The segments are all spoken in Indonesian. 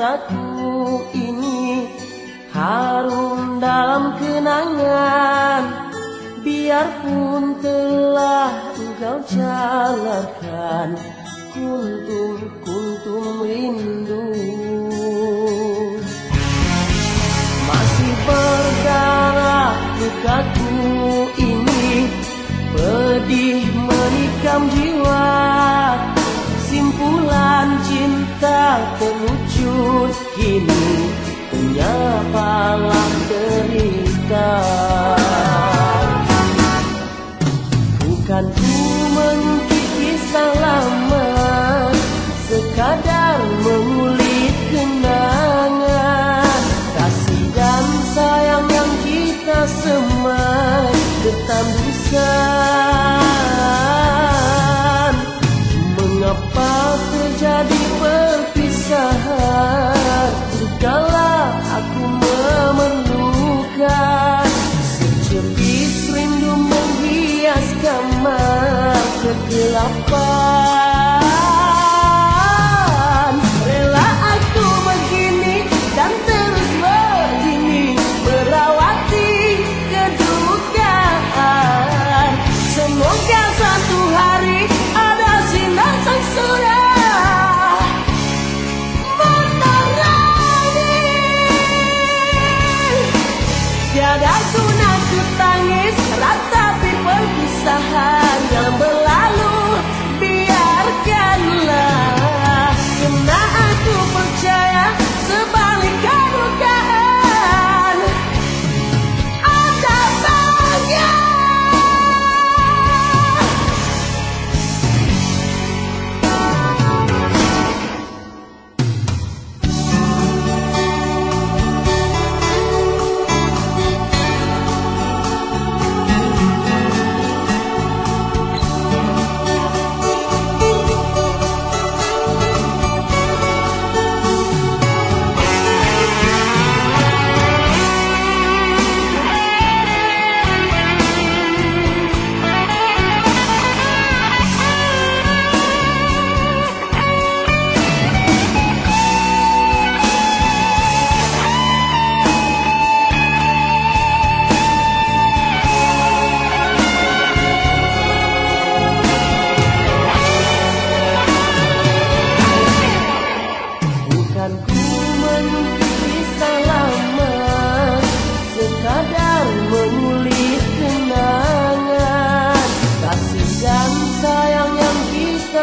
satu ini harum dalam kenangan. Biarpun telah engkau jalankan kuntum-kuntum rindu. Masih berdarah lukaku ini pedih menikam jiwa. Simpulan cinta cinta terwujud kini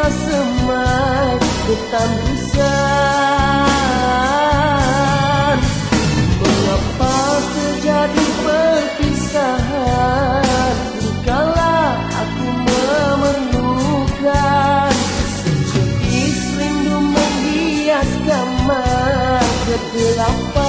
semat hitam busan Mengapa terjadi perpisahan Dikala aku memerlukan. Sejenis rindu menghias kamar kegelapan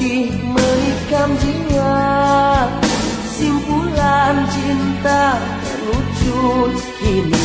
pedih menikam jiwa. Simpulan cinta terlucut kini.